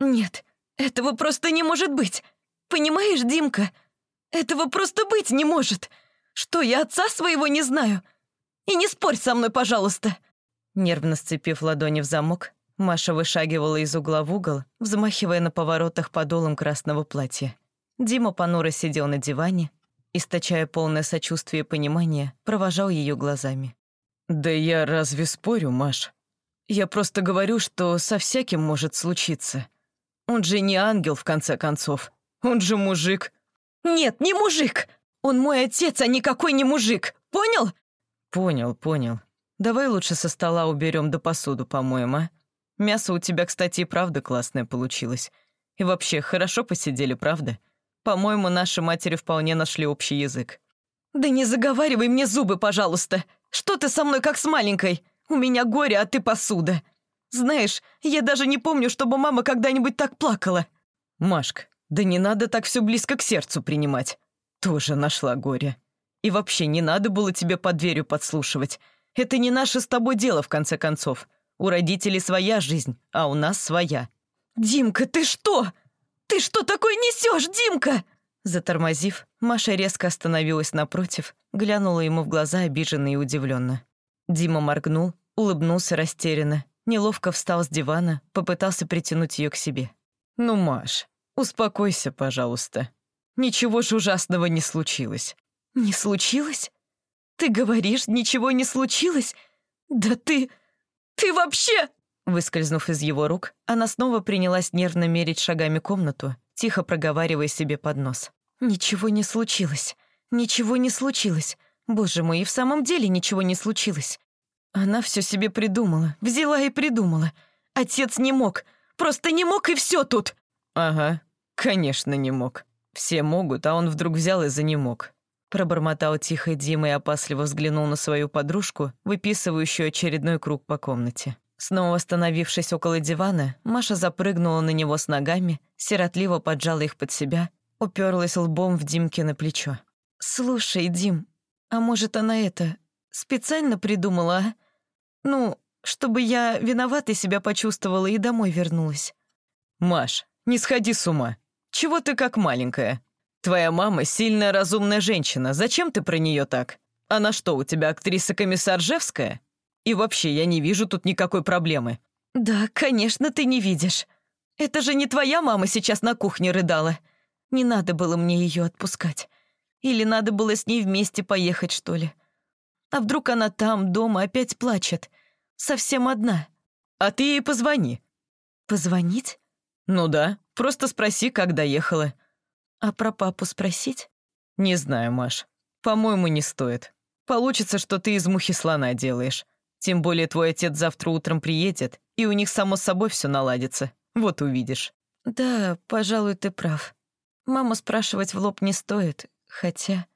Нет, этого просто не может быть. Понимаешь, Димка? Этого просто быть не может. Что, я отца своего не знаю? И не спорь со мной, пожалуйста. Нервно сцепив ладони в замок, Маша вышагивала из угла в угол, взмахивая на поворотах подолом красного платья. Дима понуро сидел на диване, источая полное сочувствие и понимание, провожал ее глазами. «Да я разве спорю, Маш? Я просто говорю, что со всяким может случиться. Он же не ангел, в конце концов. Он же мужик». «Нет, не мужик! Он мой отец, а никакой не мужик! Понял?» «Понял, понял. Давай лучше со стола уберем до посуду помоем, а? Мясо у тебя, кстати, и правда классное получилось. И вообще, хорошо посидели, правда? По-моему, наши матери вполне нашли общий язык». «Да не заговаривай мне зубы, пожалуйста! Что ты со мной как с маленькой? У меня горе, а ты посуда. Знаешь, я даже не помню, чтобы мама когда-нибудь так плакала». «Машка, да не надо так все близко к сердцу принимать. Тоже нашла горе. И вообще, не надо было тебе под дверью подслушивать. Это не наше с тобой дело, в конце концов. У родителей своя жизнь, а у нас своя». «Димка, ты что? Ты что такое несешь, Димка?» Затормозив, Маша резко остановилась напротив, глянула ему в глаза обиженно и удивленно. Дима моргнул, улыбнулся растерянно, неловко встал с дивана, попытался притянуть ее к себе. «Ну, Маш, успокойся, пожалуйста. Ничего же ужасного не случилось». «Не случилось? Ты говоришь, ничего не случилось? Да ты... ты вообще...» Выскользнув из его рук, она снова принялась нервно мерить шагами комнату, тихо проговаривая себе под нос. «Ничего не случилось. Ничего не случилось. Боже мой, и в самом деле ничего не случилось. Она все себе придумала, взяла и придумала. Отец не мог. Просто не мог, и все тут!» «Ага, конечно, не мог. Все могут, а он вдруг взял и за не мог. Пробормотал тихо Дима и опасливо взглянул на свою подружку, выписывающую очередной круг по комнате. Снова остановившись около дивана, Маша запрыгнула на него с ногами, сиротливо поджала их под себя, уперлась лбом в Димке на плечо. «Слушай, Дим, а может, она это специально придумала, а? Ну, чтобы я виноватой себя почувствовала и домой вернулась». «Маш, не сходи с ума. Чего ты как маленькая? Твоя мама сильная разумная женщина. Зачем ты про нее так? Она что, у тебя актриса Комиссаржевская? И вообще, я не вижу тут никакой проблемы». «Да, конечно, ты не видишь. Это же не твоя мама сейчас на кухне рыдала. Не надо было мне ее отпускать. Или надо было с ней вместе поехать, что ли. А вдруг она там, дома, опять плачет? Совсем одна. А ты ей позвони». «Позвонить?» «Ну да, просто спроси, как доехала». «А про папу спросить?» «Не знаю, Маш. По-моему, не стоит. Получится, что ты из мухи слона делаешь. Тем более твой отец завтра утром приедет, и у них само собой все наладится. Вот увидишь». «Да, пожалуй, ты прав. Мама спрашивать в лоб не стоит, хотя...»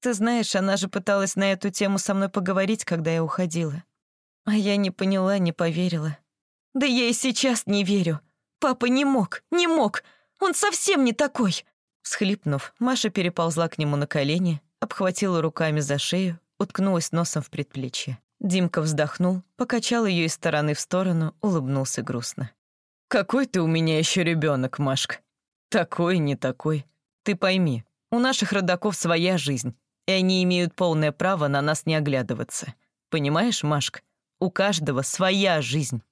«Ты знаешь, она же пыталась на эту тему со мной поговорить, когда я уходила. А я не поняла, не поверила. Да я и сейчас не верю. Папа не мог, не мог. Он совсем не такой». Всхлипнув, Маша переползла к нему на колени, обхватила руками за шею, уткнулась носом в предплечье. Димка вздохнул, покачал ее из стороны в сторону, улыбнулся грустно. «Какой ты у меня еще ребенок, Машка? Такой, не такой. Ты пойми, у наших родаков своя жизнь, и они имеют полное право на нас не оглядываться. Понимаешь, Машка? У каждого своя жизнь».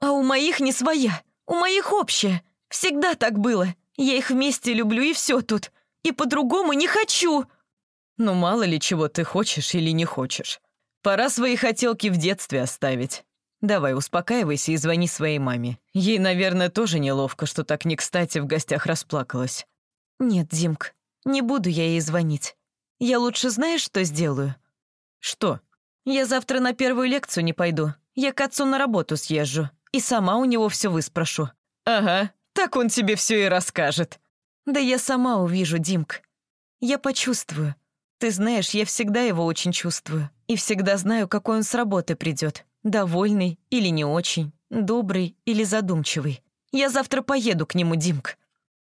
«А у моих не своя, у моих общая. Всегда так было. Я их вместе люблю, и все тут. И по-другому не хочу». «Ну, мало ли чего ты хочешь или не хочешь. Пора свои хотелки в детстве оставить. Давай, успокаивайся и звони своей маме. Ей, наверное, тоже неловко, что так не кстати в гостях расплакалась». «Нет, Димк, не буду я ей звонить. Я лучше знаешь, что сделаю?» «Что?» «Я завтра на первую лекцию не пойду. Я к отцу на работу съезжу. И сама у него все выспрошу». «Ага, так он тебе все и расскажет». «Да я сама увижу, Димк. Я почувствую. Ты знаешь, я всегда его очень чувствую. И всегда знаю, какой он с работы придет. Довольный или не очень, добрый или задумчивый. Я завтра поеду к нему, Димк».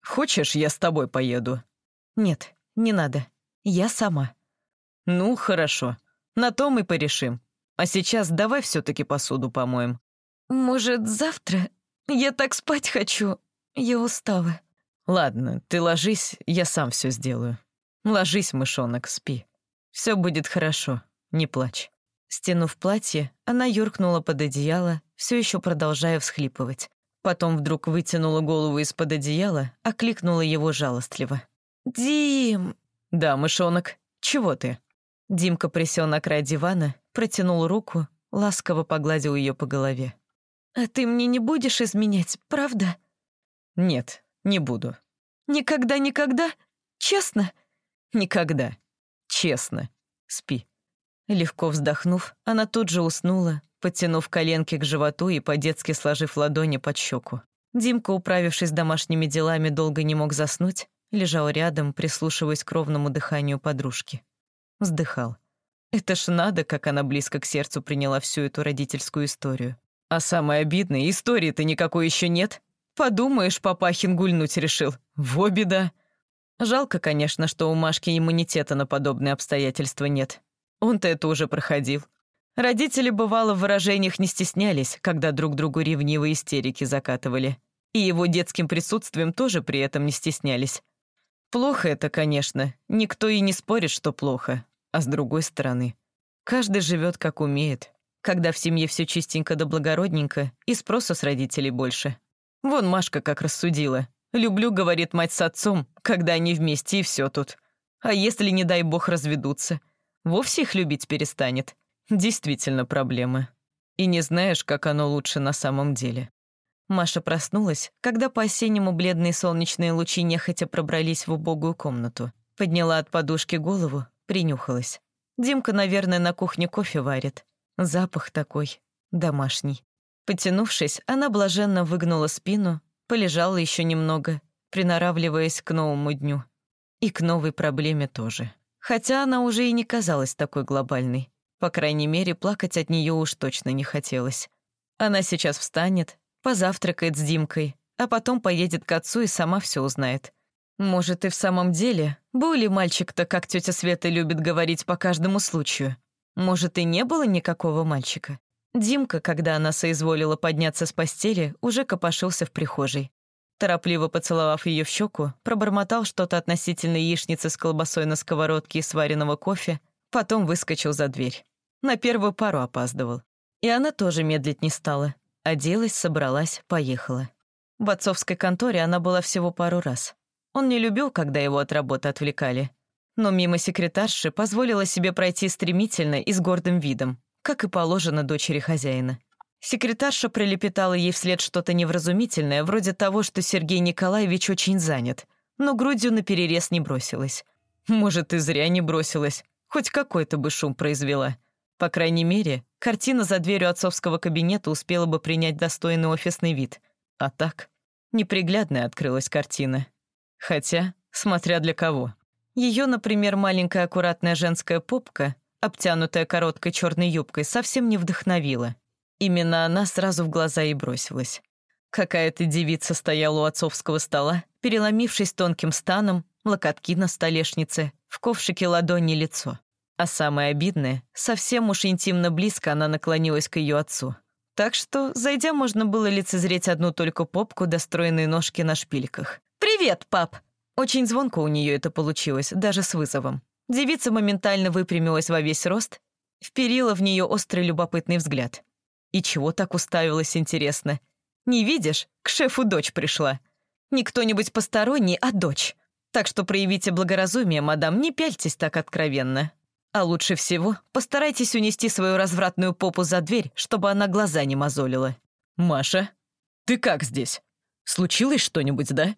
«Хочешь, я с тобой поеду?» «Нет, не надо. Я сама». «Ну, хорошо. На то мы порешим. А сейчас давай все таки посуду помоем». «Может, завтра? Я так спать хочу. Я устала. Ладно, ты ложись, я сам все сделаю. Ложись, мышонок, спи. Все будет хорошо, не плачь. Стянув платье, она юркнула под одеяло, все еще продолжая всхлипывать. Потом вдруг вытянула голову из-под одеяла, окликнула его жалостливо. «Дим!» «Да, мышонок, чего ты?» Димка присел на край дивана, протянул руку, ласково погладил ее по голове. «А ты мне не будешь изменять, правда?» «Нет, не буду». «Никогда-никогда? Честно?» «Никогда. Честно. Спи». Легко вздохнув, она тут же уснула, подтянув коленки к животу и по-детски сложив ладони под щеку. Димка, управившись домашними делами, долго не мог заснуть, лежал рядом, прислушиваясь к ровному дыханию подружки. Вздыхал. Это ж надо, как она близко к сердцу приняла всю эту родительскую историю. А самое обидное, истории-то никакой еще нет. Подумаешь, папахин гульнуть решил. Во беда. Жалко, конечно, что у Машки иммунитета на подобные обстоятельства нет. Он-то это уже проходил. Родители, бывало, в выражениях не стеснялись, когда друг другу ревнивые истерики закатывали. И его детским присутствием тоже при этом не стеснялись. Плохо это, конечно. Никто и не спорит, что плохо. А с другой стороны, каждый живет как умеет. Когда в семье все чистенько да благородненько, и спроса с родителей больше. Вон Машка как рассудила. «Люблю», — говорит мать с отцом, когда они вместе, и все тут. А если, не дай бог, разведутся? Вовсе их любить перестанет. Действительно проблемы. И не знаешь, как оно лучше на самом деле. Маша проснулась, когда по-осеннему бледные солнечные лучи нехотя пробрались в убогую комнату. Подняла от подушки голову, принюхалась. Димка, наверное, на кухне кофе варит. Запах такой, домашний. Потянувшись, она блаженно выгнула спину, полежала еще немного, приноравливаясь к новому дню. И к новой проблеме тоже. Хотя она уже и не казалась такой глобальной. По крайней мере, плакать от нее уж точно не хотелось. Она сейчас встанет, позавтракает с Димкой, а потом поедет к отцу и сама все узнает. Может, и в самом деле, был ли мальчик-то, как тетя Света любит говорить по каждому случаю? Может, и не было никакого мальчика? Димка, когда она соизволила подняться с постели, уже копошился в прихожей. Торопливо поцеловав ее в щеку, пробормотал что-то относительно яичницы с колбасой на сковородке и сваренного кофе, потом выскочил за дверь. На первую пару опаздывал. И она тоже медлить не стала. Оделась, собралась, поехала. В отцовской конторе она была всего пару раз. Он не любил, когда его от работы отвлекали. Но мимо секретарши позволила себе пройти стремительно и с гордым видом, как и положено дочери хозяина. Секретарша прилепетала ей вслед что-то невразумительное, вроде того, что Сергей Николаевич очень занят, но грудью на перерез не бросилась. Может, и зря не бросилась, хоть какой-то бы шум произвела. По крайней мере, картина за дверью отцовского кабинета успела бы принять достойный офисный вид. А так, неприглядная открылась картина. Хотя, смотря для кого. Ее, например, маленькая аккуратная женская попка, обтянутая короткой черной юбкой, совсем не вдохновила. Именно она сразу в глаза и бросилась. Какая-то девица стояла у отцовского стола, переломившись тонким станом, локотки на столешнице, в ковшике ладони лицо. А самое обидное, совсем уж интимно близко она наклонилась к ее отцу. Так что, зайдя, можно было лицезреть одну только попку, достроенные ножки на шпильках. «Привет, пап!» Очень звонко у нее это получилось, даже с вызовом. Девица моментально выпрямилась во весь рост, вперила в нее острый любопытный взгляд. И чего так уставилась, интересно? Не видишь, к шефу дочь пришла. Не кто-нибудь посторонний, а дочь. Так что проявите благоразумие, мадам, не пяльтесь так откровенно. А лучше всего постарайтесь унести свою развратную попу за дверь, чтобы она глаза не мозолила. «Маша, ты как здесь? Случилось что-нибудь, да?»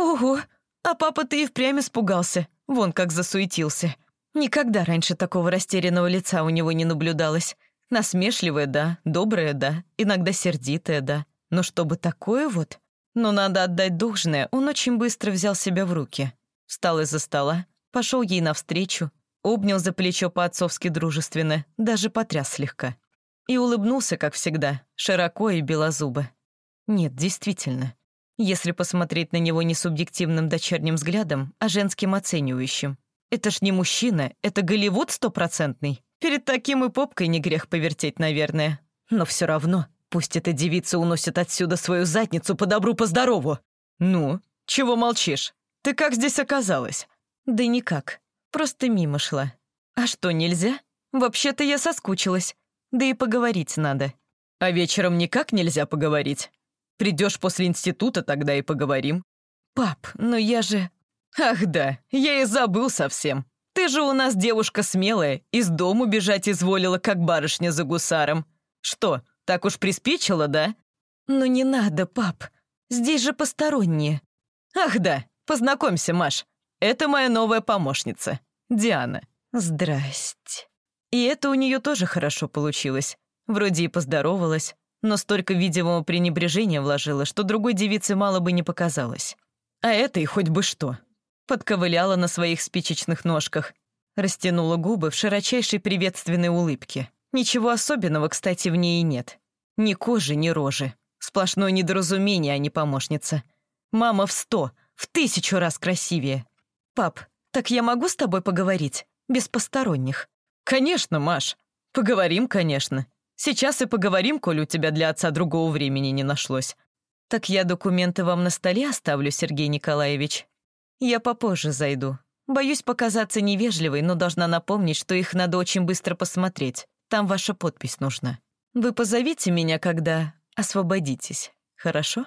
«Ого, а папа-то и впрямь испугался. Вон как засуетился. Никогда раньше такого растерянного лица у него не наблюдалось. Насмешливое, да, доброе, да, иногда сердитое, да. Но чтобы такое вот... Но надо отдать должное, он очень быстро взял себя в руки. Встал из-за стола, пошел ей навстречу, обнял за плечо по-отцовски дружественно, даже потряс слегка. И улыбнулся, как всегда, широко и белозубо. Нет, действительно, если посмотреть на него не субъективным дочерним взглядом, а женским оценивающим. Это ж не мужчина, это Голливуд стопроцентный. Перед таким и попкой не грех повертеть, наверное. Но все равно, пусть эта девица уносит отсюда свою задницу по добру, по здорову. «Ну, чего молчишь? Ты как здесь оказалась?» «Да никак. Просто мимо шла. А что, нельзя? Вообще-то я соскучилась. Да и поговорить надо». «А вечером никак нельзя поговорить? Придешь после института, тогда и поговорим». «Пап, но я же...» «Ах да, я и забыл совсем. Ты же у нас девушка смелая, из дому бежать изволила, как барышня за гусаром. Что, так уж приспичило, да?» «Ну не надо, пап. Здесь же посторонние». «Ах да, познакомься, Маш. Это моя новая помощница, Диана». «Здрасте». И это у нее тоже хорошо получилось. Вроде и поздоровалась, но столько видимого пренебрежения вложила, что другой девице мало бы не показалось. А этой хоть бы что. Подковыляла на своих спичечных ножках, растянула губы в широчайшей приветственной улыбке. Ничего особенного, кстати, в ней и нет. Ни кожи, ни рожи. Сплошное недоразумение, а не помощница. Мама в сто, в тысячу раз красивее. «Пап, так я могу с тобой поговорить? Без посторонних?» «Конечно, Маш. Поговорим, конечно. Сейчас и поговорим, коль у тебя для отца другого времени не нашлось. Так я документы вам на столе оставлю, Сергей Николаевич. Я попозже зайду. Боюсь показаться невежливой, но должна напомнить, что их надо очень быстро посмотреть. Там ваша подпись нужна. Вы позовите меня, когда освободитесь, хорошо?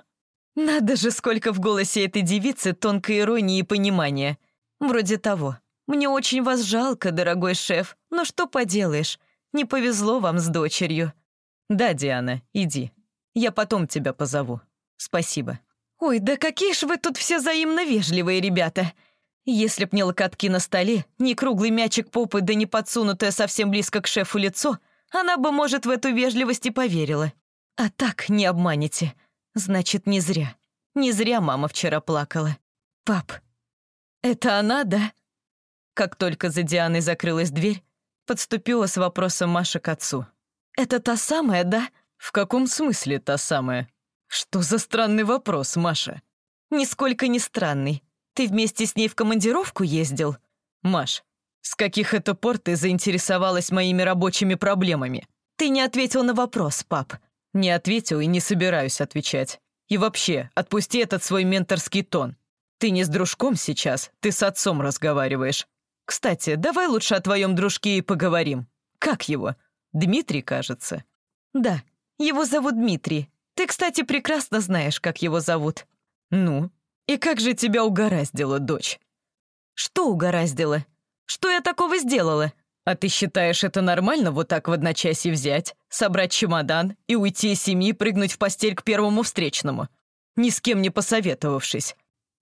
Надо же, сколько в голосе этой девицы тонкой иронии и понимания. Вроде того. Мне очень вас жалко, дорогой шеф, но что поделаешь, не повезло вам с дочерью». «Да, Диана, иди. Я потом тебя позову. Спасибо». «Ой, да какие ж вы тут все взаимно вежливые ребята. Если б не локотки на столе, не круглый мячик попы, да не подсунутое совсем близко к шефу лицо, она бы, может, в эту вежливость и поверила. А так не обманете. Значит, не зря. Не зря мама вчера плакала. Пап, это она, да?» Как только за Дианой закрылась дверь, Подступила с вопросом Маша к отцу. «Это та самая, да?» «В каком смысле та самая? Что за странный вопрос, Маша?» «Нисколько не странный. Ты вместе с ней в командировку ездил?» «Маш, с каких это пор ты заинтересовалась моими рабочими проблемами?» «Ты не ответил на вопрос, пап». «Не ответил и не собираюсь отвечать. И вообще, отпусти этот свой менторский тон. Ты не с дружком сейчас, ты с отцом разговариваешь. Кстати, давай лучше о твоем дружке и поговорим. Как его? Дмитрий, кажется». «Да, его зовут Дмитрий. Ты, кстати, прекрасно знаешь, как его зовут». «Ну, и как же тебя угораздило, дочь?» «Что угораздило? Что я такого сделала?» «А ты считаешь это нормально вот так в одночасье взять, собрать чемодан и уйти из семьи, прыгнуть в постель к первому встречному, ни с кем не посоветовавшись?»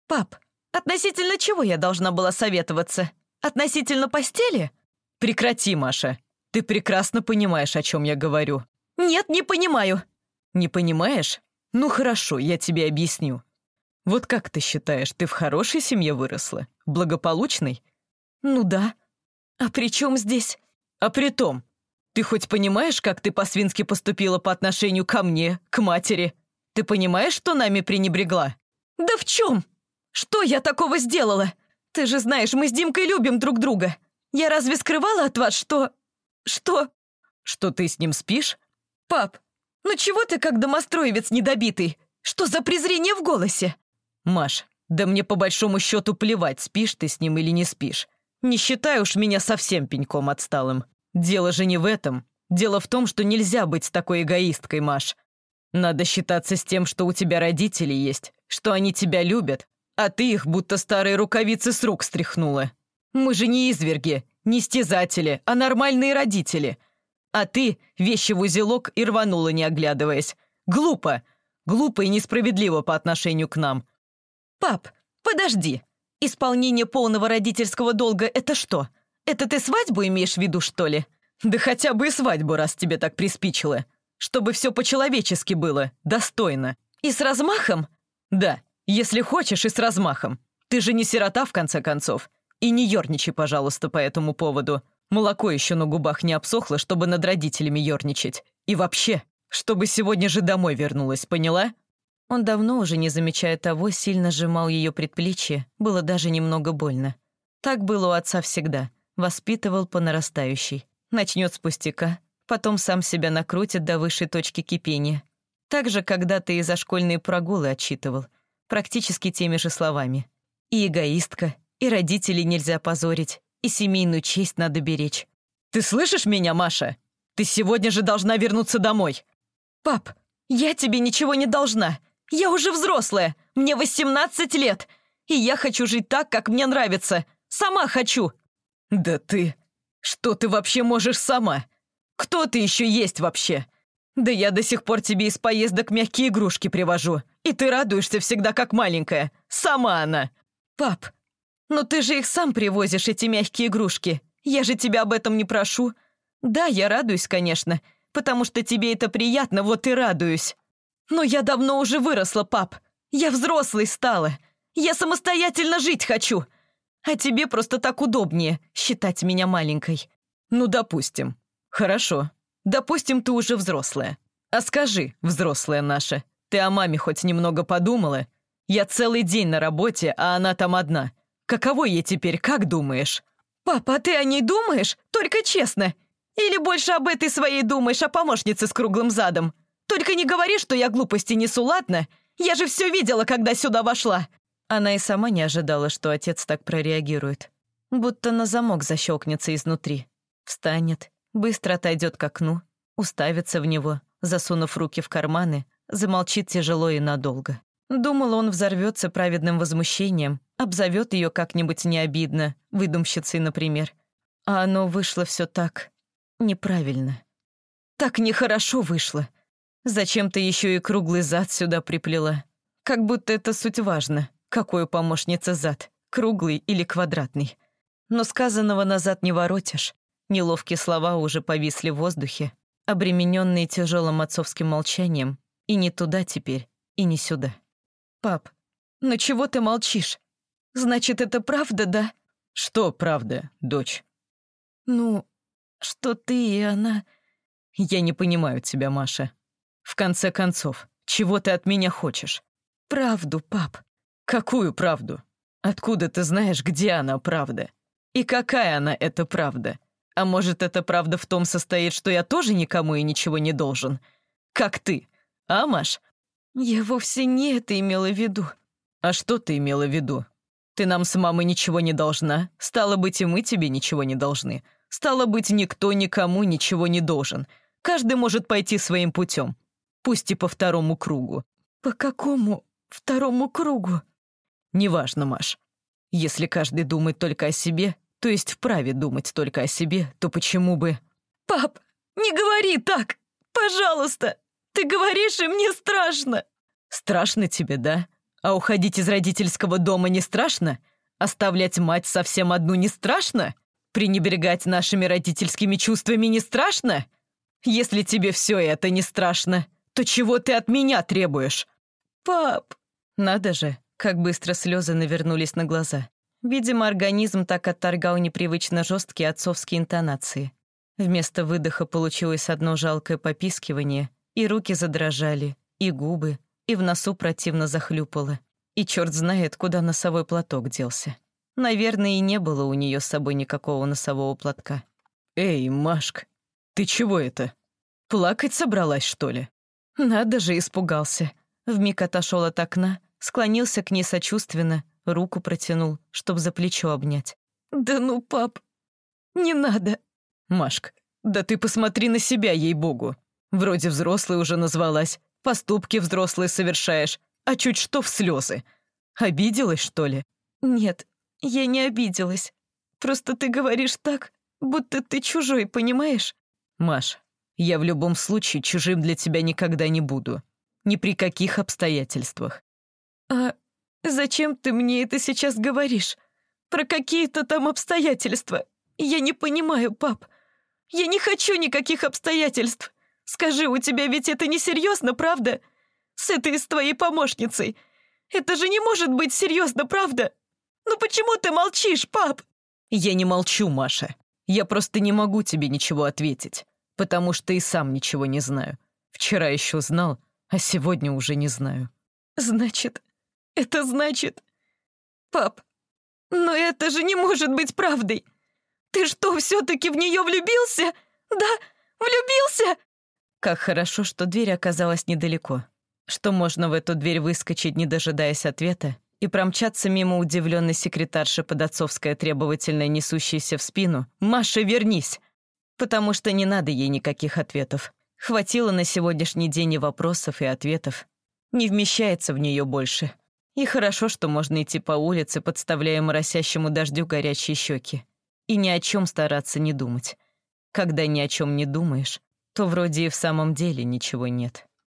«Пап, относительно чего я должна была советоваться?» Относительно постели? Прекрати, Маша. Ты прекрасно понимаешь, о чем я говорю. Нет, не понимаю. Не понимаешь? Ну хорошо, я тебе объясню. Вот как ты считаешь, ты в хорошей семье выросла? Благополучной? Ну да. А при чем здесь? А при том, ты хоть понимаешь, как ты по-свински поступила по отношению ко мне, к матери? Ты понимаешь, что нами пренебрегла? Да в чем? Что я такого сделала? Ты же знаешь, мы с Димкой любим друг друга. Я разве скрывала от вас, что... Что... Что ты с ним спишь? Пап, ну чего ты как домостроевец недобитый? Что за презрение в голосе? Маш, да мне по большому счету плевать, спишь ты с ним или не спишь. Не считай уж меня совсем пеньком отсталым. Дело же не в этом. Дело в том, что нельзя быть такой эгоисткой, Маш. Надо считаться с тем, что у тебя родители есть, что они тебя любят, а ты их будто старые рукавицы с рук стряхнула. Мы же не изверги, не стезатели, а нормальные родители. А ты вещи в узелок и рванула, не оглядываясь. Глупо. Глупо и несправедливо по отношению к нам. Пап, подожди. Исполнение полного родительского долга — это что? Это ты свадьбу имеешь в виду, что ли? Да хотя бы и свадьбу, раз тебе так приспичило. Чтобы все по-человечески было, достойно. И с размахом? Да. Если хочешь, и с размахом. Ты же не сирота, в конце концов. И не ерничай, пожалуйста, по этому поводу. Молоко еще на губах не обсохло, чтобы над родителями ерничать. И вообще, чтобы сегодня же домой вернулась, поняла?» Он давно уже, не замечая того, сильно сжимал ее предплечье, было даже немного больно. Так было у отца всегда. Воспитывал по нарастающей. Начнет с пустяка, потом сам себя накрутит до высшей точки кипения. Так же когда-то и за школьные прогулы отчитывал — практически теми же словами. И эгоистка, и родителей нельзя позорить, и семейную честь надо беречь. «Ты слышишь меня, Маша? Ты сегодня же должна вернуться домой!» «Пап, я тебе ничего не должна. Я уже взрослая, мне 18 лет, и я хочу жить так, как мне нравится. Сама хочу!» «Да ты... Что ты вообще можешь сама? Кто ты еще есть вообще? Да я до сих пор тебе из поездок мягкие игрушки привожу, и ты радуешься всегда как маленькая. Сама она!» «Пап, но ты же их сам привозишь, эти мягкие игрушки. Я же тебя об этом не прошу. Да, я радуюсь, конечно, потому что тебе это приятно, вот и радуюсь. Но я давно уже выросла, пап. Я взрослой стала. Я самостоятельно жить хочу. А тебе просто так удобнее считать меня маленькой. Ну, допустим. Хорошо. Допустим, ты уже взрослая. А скажи, взрослая наша, ты о маме хоть немного подумала? Я целый день на работе, а она там одна. Каково ей теперь, как думаешь? Папа, а ты о ней думаешь? Только честно. Или больше об этой своей думаешь, о помощнице с круглым задом? Только не говори, что я глупости несу, ладно? Я же все видела, когда сюда вошла. Она и сама не ожидала, что отец так прореагирует. Будто на замок защелкнется изнутри. Встанет, быстро отойдет к окну, уставится в него, засунув руки в карманы, замолчит тяжело и надолго. Думала, он взорвется праведным возмущением, обзовет ее как-нибудь необидно, выдумщицей, например. А оно вышло все так неправильно. Так нехорошо вышло. Зачем ты еще и круглый зад сюда приплела? Как будто это суть важно. Какой у помощницы зад, круглый или квадратный. Но сказанного назад не воротишь. Неловкие слова уже повисли в воздухе, обремененные тяжелым отцовским молчанием, и не туда теперь, и не сюда. «Пап, ну чего ты молчишь? Значит, это правда, да?» «Что правда, дочь?» «Ну, что ты и она...» «Я не понимаю тебя, Маша. В конце концов, чего ты от меня хочешь?» «Правду, пап». «Какую правду? Откуда ты знаешь, где она правда? И какая она, эта правда? А может, эта правда в том состоит, что я тоже никому и ничего не должен? Как ты? А, Маш?» «Я вовсе не это имела в виду». «А что ты имела в виду? Ты нам с мамой ничего не должна, стало быть, и мы тебе ничего не должны. Стало быть, никто никому ничего не должен. Каждый может пойти своим путем, пусть и по второму кругу». «По какому второму кругу?» Неважно, Маш. Если каждый думает только о себе, то есть вправе думать только о себе, то почему бы... «Пап, не говори так! Пожалуйста! Ты говоришь, и мне страшно!» «Страшно тебе, да? А уходить из родительского дома не страшно? Оставлять мать совсем одну не страшно? Пренебрегать нашими родительскими чувствами не страшно? Если тебе все это не страшно, то чего ты от меня требуешь?» «Пап!» Надо же, как быстро слезы навернулись на глаза. Видимо, организм так отторгал непривычно жесткие отцовские интонации. Вместо выдоха получилось одно жалкое попискивание, и руки задрожали, и губы, и в носу противно захлюпало. И черт знает, куда носовой платок делся. Наверное, и не было у нее с собой никакого носового платка. «Эй, Машка, ты чего это? Плакать собралась, что ли?» Надо же, испугался. Вмиг отошел от окна, склонился к ней сочувственно, руку протянул, чтоб за плечо обнять. «Да ну, пап, не надо!» «Машка, да ты посмотри на себя, ей-богу! Вроде взрослой уже назвалась, поступки взрослые совершаешь, а чуть что в слезы. Обиделась, что ли?» «Нет, я не обиделась. Просто ты говоришь так, будто ты чужой, понимаешь?» «Маш, я в любом случае чужим для тебя никогда не буду. Ни при каких обстоятельствах. «А зачем ты мне это сейчас говоришь? Про какие-то там обстоятельства? Я не понимаю, пап. Я не хочу никаких обстоятельств. Скажи, у тебя ведь это несерьезно, правда? С этой с твоей помощницей. Это же не может быть серьезно, правда? Ну почему ты молчишь, пап?» «Я не молчу, Маша. Я просто не могу тебе ничего ответить, потому что и сам ничего не знаю. Вчера еще знал, а сегодня уже не знаю». «Значит, это значит... Пап, но это же не может быть правдой. Ты что, все-таки в нее влюбился? Да, влюбился? Как хорошо, что дверь оказалась недалеко. что можно в эту дверь выскочить, не дожидаясь ответа, и промчаться мимо удивленной секретарши под отцовское требовательное несущейся в спину «Маша, вернись!» Потому что не надо ей никаких ответов. Хватило на сегодняшний день и вопросов, и ответов. Не вмещается в нее больше. И хорошо, что можно идти по улице, подставляя моросящему дождю горячие щеки. И ни о чем стараться не думать. Когда ни о чем не думаешь, то вроде и в самом деле ничего нет.